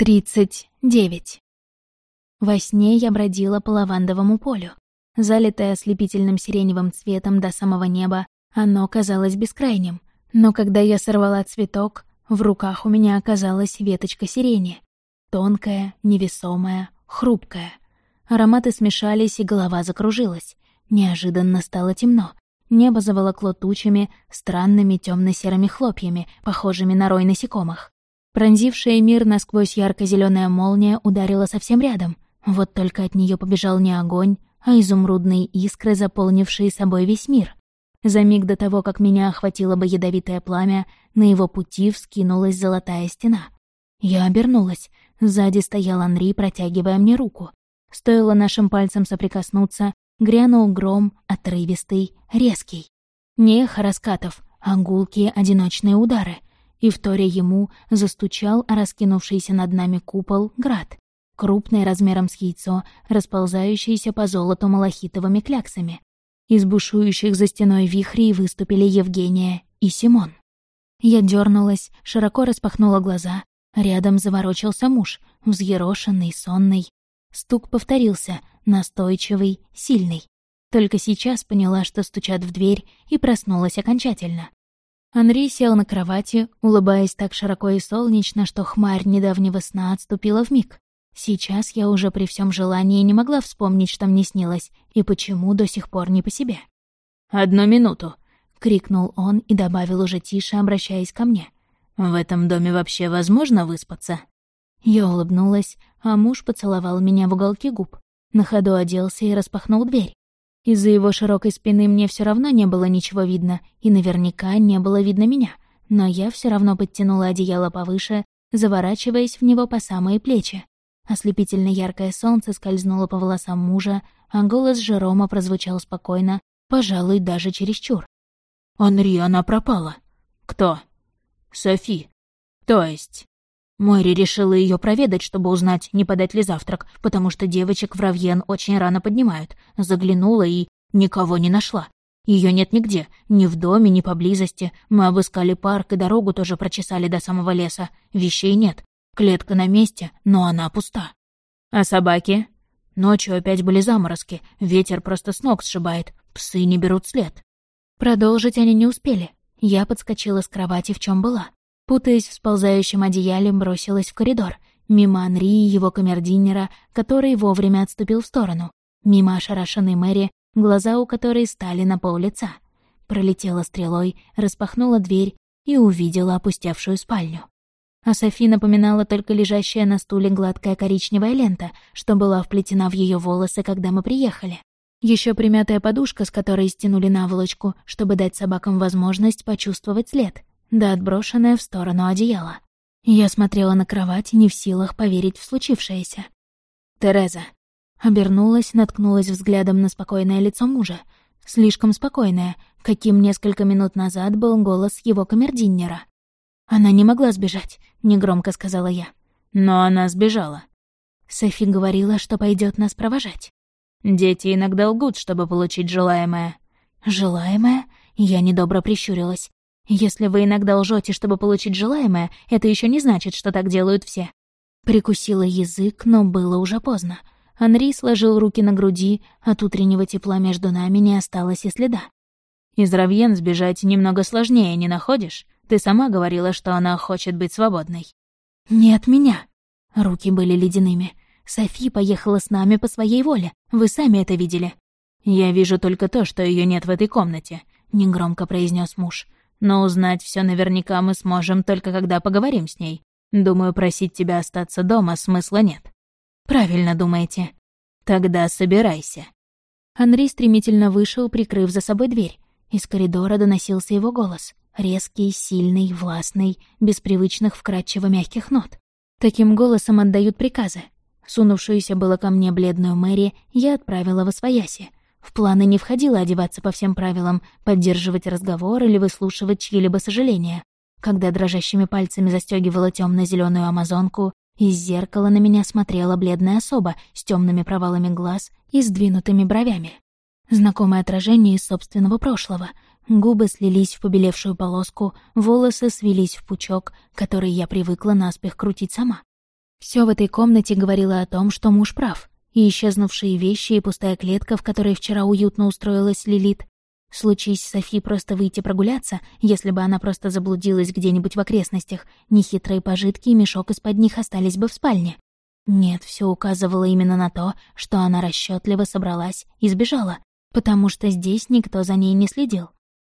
39. Во сне я бродила по лавандовому полю. Залитое ослепительным сиреневым цветом до самого неба, оно казалось бескрайним. Но когда я сорвала цветок, в руках у меня оказалась веточка сирени. Тонкая, невесомая, хрупкая. Ароматы смешались, и голова закружилась. Неожиданно стало темно. Небо заволокло тучами, странными темно серыми хлопьями, похожими на рой насекомых. Пронзившая мир насквозь ярко зеленая молния ударила совсем рядом. Вот только от нее побежал не огонь, а изумрудные искры, заполнившие собой весь мир. За миг до того, как меня охватило бы ядовитое пламя, на его пути вскинулась золотая стена. Я обернулась. Сзади стоял Анри, протягивая мне руку. Стоило нашим пальцам соприкоснуться, грянул гром, отрывистый, резкий. Не эхо раскатов, а гулкие одиночные удары — и, вторя ему, застучал раскинувшийся над нами купол град, крупный размером с яйцо, расползающийся по золоту малахитовыми кляксами. Из бушующих за стеной вихрей выступили Евгения и Симон. Я дернулась, широко распахнула глаза. Рядом заворочился муж, взъерошенный, сонный. Стук повторился, настойчивый, сильный. Только сейчас поняла, что стучат в дверь, и проснулась окончательно. Анри сел на кровати, улыбаясь так широко и солнечно, что хмарь недавнего сна отступила в миг. Сейчас я уже при всем желании не могла вспомнить, что мне снилось, и почему до сих пор не по себе. «Одну минуту!» — крикнул он и добавил уже тише, обращаясь ко мне. «В этом доме вообще возможно выспаться?» Я улыбнулась, а муж поцеловал меня в уголки губ. На ходу оделся и распахнул дверь. Из-за его широкой спины мне все равно не было ничего видно, и наверняка не было видно меня. Но я все равно подтянула одеяло повыше, заворачиваясь в него по самые плечи. Ослепительно яркое солнце скользнуло по волосам мужа, а голос Жерома прозвучал спокойно, пожалуй, даже чересчур. «Анри, она пропала». «Кто?» «Софи». «То есть?» Мойри решила ее проведать, чтобы узнать, не подать ли завтрак, потому что девочек в Равьен очень рано поднимают. Заглянула и никого не нашла. Ее нет нигде, ни в доме, ни поблизости. Мы обыскали парк и дорогу тоже прочесали до самого леса. Вещей нет. Клетка на месте, но она пуста. А собаки? Ночью опять были заморозки. Ветер просто с ног сшибает. Псы не берут след. Продолжить они не успели. Я подскочила с кровати, в чем была. Путаясь в сползающем одеяле, бросилась в коридор. Мимо Анри и его камердинера, который вовремя отступил в сторону. Мимо ошарашенной Мэри, глаза у которой стали на пол лица. Пролетела стрелой, распахнула дверь и увидела опустевшую спальню. А Софи напоминала только лежащая на стуле гладкая коричневая лента, что была вплетена в ее волосы, когда мы приехали. Еще примятая подушка, с которой стянули наволочку, чтобы дать собакам возможность почувствовать след да отброшенное в сторону одеяло. Я смотрела на кровать, не в силах поверить в случившееся. «Тереза». Обернулась, наткнулась взглядом на спокойное лицо мужа. Слишком спокойное, каким несколько минут назад был голос его камердиннера. «Она не могла сбежать», — негромко сказала я. «Но она сбежала». Софи говорила, что пойдет нас провожать. «Дети иногда лгут, чтобы получить желаемое». «Желаемое?» Я недобро прищурилась. Если вы иногда лжете, чтобы получить желаемое, это еще не значит, что так делают все. Прикусила язык, но было уже поздно. Анри сложил руки на груди, от утреннего тепла между нами не осталось и следа. «Из Равьен сбежать немного сложнее, не находишь? Ты сама говорила, что она хочет быть свободной». «Не от меня». Руки были ледяными. «Софи поехала с нами по своей воле. Вы сами это видели». «Я вижу только то, что ее нет в этой комнате», — негромко произнес муж. Но узнать все наверняка мы сможем только когда поговорим с ней. Думаю, просить тебя остаться дома смысла нет. Правильно думаете. Тогда собирайся. Андрей стремительно вышел, прикрыв за собой дверь. Из коридора доносился его голос. Резкий, сильный, властный, без привычных вкрадчиво-мягких нот. Таким голосом отдают приказы. Сунувшуюся было ко мне бледную Мэри я отправила во свояси — в планы не входило одеваться по всем правилам, поддерживать разговор или выслушивать чьи-либо сожаления. Когда дрожащими пальцами застегивала темно зеленую амазонку, из зеркала на меня смотрела бледная особа с темными провалами глаз и сдвинутыми бровями. Знакомое отражение из собственного прошлого. Губы слились в побелевшую полоску, волосы свелись в пучок, который я привыкла наспех крутить сама. Все в этой комнате говорило о том, что муж прав. И исчезнувшие вещи, и пустая клетка, в которой вчера уютно устроилась Лилит. Случись Софи просто выйти прогуляться, если бы она просто заблудилась где-нибудь в окрестностях, нехитрые пожитки и мешок из-под них остались бы в спальне. Нет, все указывало именно на то, что она расчетливо собралась и сбежала, потому что здесь никто за ней не следил.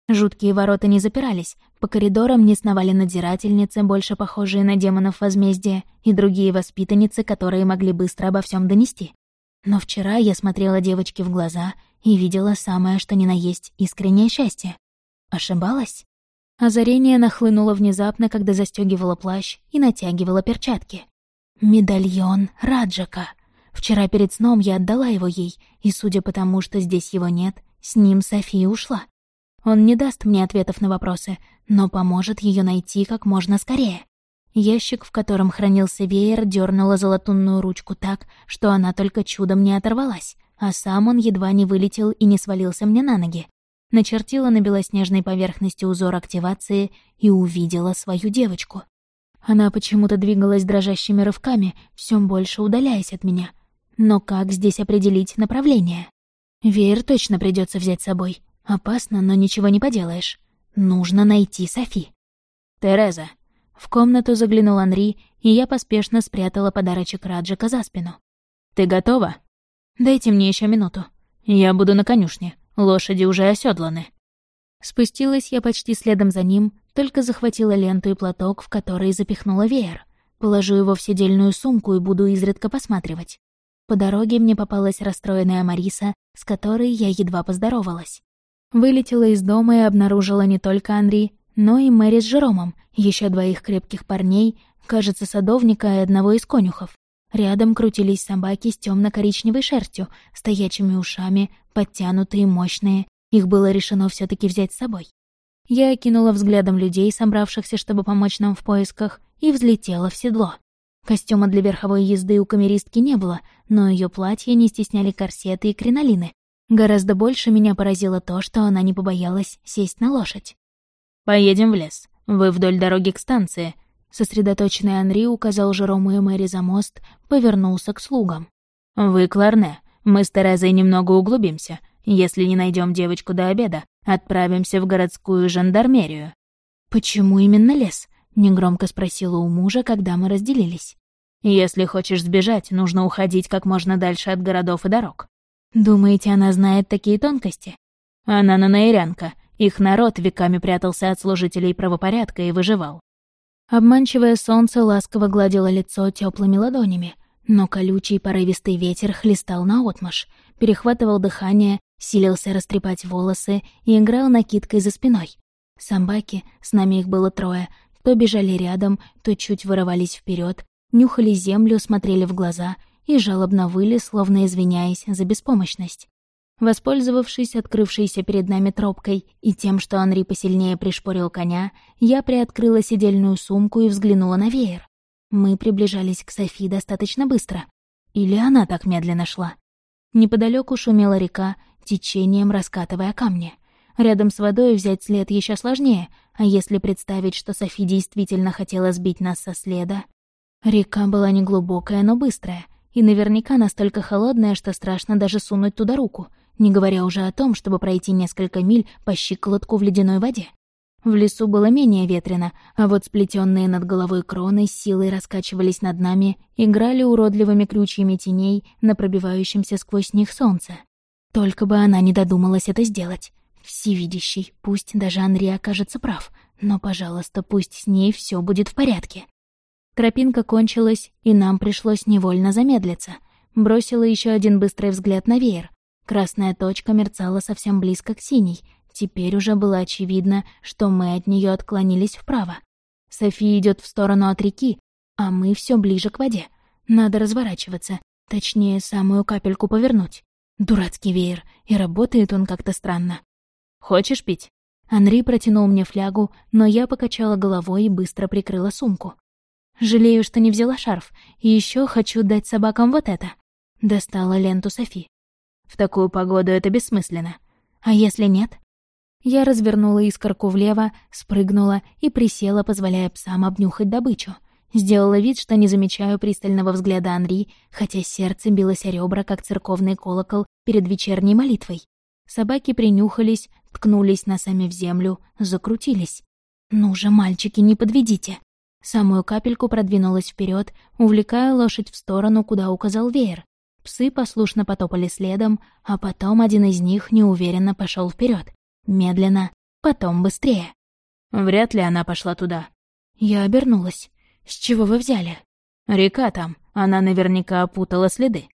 Жуткие ворота не запирались, по коридорам не сновали надзирательницы, больше похожие на демонов возмездия, и другие воспитанницы, которые могли быстро обо всем донести. Но вчера я смотрела девочке в глаза и видела самое, что ни на есть, искреннее счастье. Ошибалась? Озарение нахлынуло внезапно, когда застегивала плащ и натягивала перчатки. Медальон Раджака. Вчера перед сном я отдала его ей, и, судя по тому, что здесь его нет, с ним София ушла. Он не даст мне ответов на вопросы, но поможет ее найти как можно скорее. Ящик, в котором хранился веер, дернула золотунную ручку так, что она только чудом не оторвалась, а сам он едва не вылетел и не свалился мне на ноги. Начертила на белоснежной поверхности узор активации и увидела свою девочку. Она почему-то двигалась дрожащими рывками, все больше удаляясь от меня. Но как здесь определить направление? Веер точно придется взять с собой. Опасно, но ничего не поделаешь. Нужно найти Софи. «Тереза». В комнату заглянул Анри, и я поспешно спрятала подарочек Раджика за спину. «Ты готова?» «Дайте мне еще минуту». «Я буду на конюшне. Лошади уже оседланы». Спустилась я почти следом за ним, только захватила ленту и платок, в который запихнула веер. Положу его в сидельную сумку и буду изредка посматривать. По дороге мне попалась расстроенная Мариса, с которой я едва поздоровалась. Вылетела из дома и обнаружила не только Анри, но и Мэри с Жеромом, еще двоих крепких парней, кажется, садовника и одного из конюхов. Рядом крутились собаки с темно коричневой шерстью, стоячими ушами, подтянутые, мощные. Их было решено все таки взять с собой. Я окинула взглядом людей, собравшихся, чтобы помочь нам в поисках, и взлетела в седло. Костюма для верховой езды у камеристки не было, но ее платье не стесняли корсеты и кринолины, Гораздо больше меня поразило то, что она не побоялась сесть на лошадь. «Поедем в лес. Вы вдоль дороги к станции». Сосредоточенный Анри указал Жерому и Мэри за мост, повернулся к слугам. «Вы, Кларне, мы с Терезой немного углубимся. Если не найдем девочку до обеда, отправимся в городскую жандармерию». «Почему именно лес?» — негромко спросила у мужа, когда мы разделились. «Если хочешь сбежать, нужно уходить как можно дальше от городов и дорог. Думаете, она знает такие тонкости? Она нанаирянка. Их народ веками прятался от служителей правопорядка и выживал. Обманчивое солнце ласково гладило лицо теплыми ладонями, но колючий порывистый ветер хлестал наотмашь, перехватывал дыхание, силился растрепать волосы и играл накидкой за спиной. Собаки, с нами их было трое, то бежали рядом, то чуть вырывались вперед, нюхали землю, смотрели в глаза и жалобно выли, словно извиняясь за беспомощность. Воспользовавшись открывшейся перед нами тропкой и тем, что Анри посильнее пришпорил коня, я приоткрыла сидельную сумку и взглянула на веер. Мы приближались к Софи достаточно быстро. Или она так медленно шла? Неподалеку шумела река, течением раскатывая камни. Рядом с водой взять след еще сложнее, а если представить, что Софи действительно хотела сбить нас со следа... Река была неглубокая, но быстрая — и наверняка настолько холодная, что страшно даже сунуть туда руку, не говоря уже о том, чтобы пройти несколько миль по щиколотку в ледяной воде. В лесу было менее ветрено, а вот сплетенные над головой кроны силой раскачивались над нами, играли уродливыми крючьями теней на пробивающемся сквозь них солнце. Только бы она не додумалась это сделать. Всевидящий, пусть даже Анри окажется прав, но, пожалуйста, пусть с ней все будет в порядке. Тропинка кончилась, и нам пришлось невольно замедлиться. Бросила еще один быстрый взгляд на веер. Красная точка мерцала совсем близко к синей. Теперь уже было очевидно, что мы от нее отклонились вправо. София идет в сторону от реки, а мы все ближе к воде. Надо разворачиваться, точнее, самую капельку повернуть. Дурацкий веер, и работает он как-то странно. «Хочешь пить?» Анри протянул мне флягу, но я покачала головой и быстро прикрыла сумку. Жалею, что не взяла шарф. Еще хочу дать собакам вот это. Достала ленту Софи. В такую погоду это бессмысленно. А если нет? Я развернула искорку влево, спрыгнула и присела, позволяя псам обнюхать добычу. Сделала вид, что не замечаю пристального взгляда Анри, хотя сердце билось о ребра, как церковный колокол перед вечерней молитвой. Собаки принюхались, ткнулись носами в землю, закрутились. «Ну же, мальчики, не подведите!» Самую капельку продвинулась вперед, увлекая лошадь в сторону, куда указал веер. Псы послушно потопали следом, а потом один из них неуверенно пошел вперед. Медленно, потом быстрее. Вряд ли она пошла туда. Я обернулась. «С чего вы взяли?» «Река там. Она наверняка опутала следы».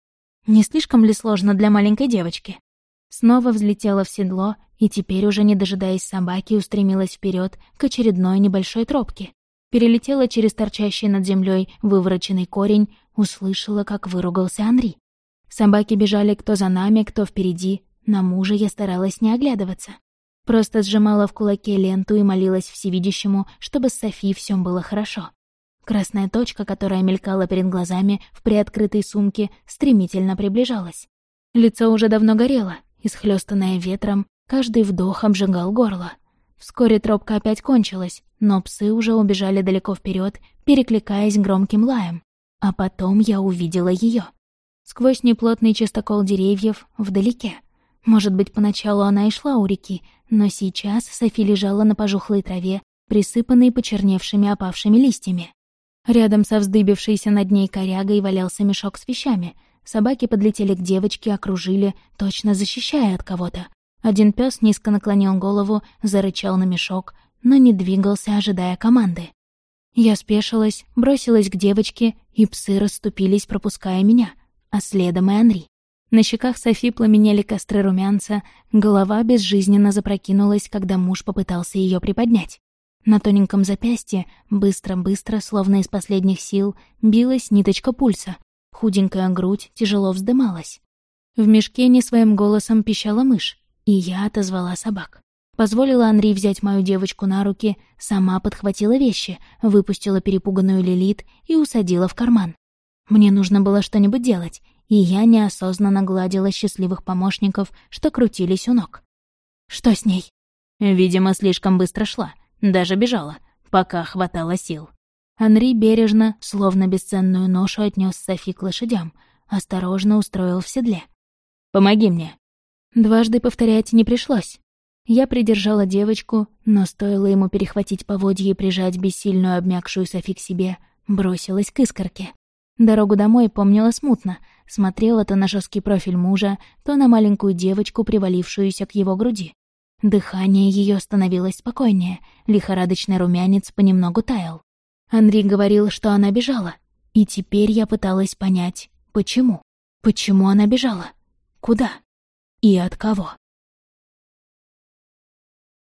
«Не слишком ли сложно для маленькой девочки?» Снова взлетела в седло и теперь, уже не дожидаясь собаки, устремилась вперед к очередной небольшой тропке. Перелетела через торчащий над землей вывороченный корень, услышала, как выругался Анри. Собаки бежали кто за нами, кто впереди. На мужа я старалась не оглядываться. Просто сжимала в кулаке ленту и молилась всевидящему, чтобы с Софи всем было хорошо. Красная точка, которая мелькала перед глазами в приоткрытой сумке, стремительно приближалась. Лицо уже давно горело, исхлёстанное ветром, каждый вдох обжигал горло. Вскоре тропка опять кончилась, но псы уже убежали далеко вперед, перекликаясь громким лаем. А потом я увидела ее. Сквозь неплотный чистокол деревьев вдалеке. Может быть, поначалу она и шла у реки, но сейчас Софи лежала на пожухлой траве, присыпанной почерневшими опавшими листьями. Рядом со вздыбившейся над ней корягой валялся мешок с вещами. Собаки подлетели к девочке, окружили, точно защищая от кого-то. Один пес низко наклонил голову, зарычал на мешок, но не двигался, ожидая команды. Я спешилась, бросилась к девочке, и псы расступились, пропуская меня, а следом и Анри. На щеках Софи пламенели костры румянца, голова безжизненно запрокинулась, когда муж попытался ее приподнять. На тоненьком запястье, быстро-быстро, словно из последних сил, билась ниточка пульса. Худенькая грудь тяжело вздымалась. В мешке не своим голосом пищала мышь, и я отозвала собак. Позволила Анри взять мою девочку на руки, сама подхватила вещи, выпустила перепуганную Лилит и усадила в карман. Мне нужно было что-нибудь делать, и я неосознанно гладила счастливых помощников, что крутились у ног. Что с ней? Видимо, слишком быстро шла. Даже бежала, пока хватало сил. Анри бережно, словно бесценную ношу, отнес Софи к лошадям, осторожно устроил в седле. «Помоги мне». Дважды повторять не пришлось. Я придержала девочку, но стоило ему перехватить поводье и прижать бессильную обмякшую Софи к себе, бросилась к искорке. Дорогу домой помнила смутно, смотрела то на жесткий профиль мужа, то на маленькую девочку, привалившуюся к его груди. Дыхание ее становилось спокойнее, лихорадочный румянец понемногу таял. Анри говорил, что она бежала, и теперь я пыталась понять, почему. Почему она бежала? Куда? И от кого?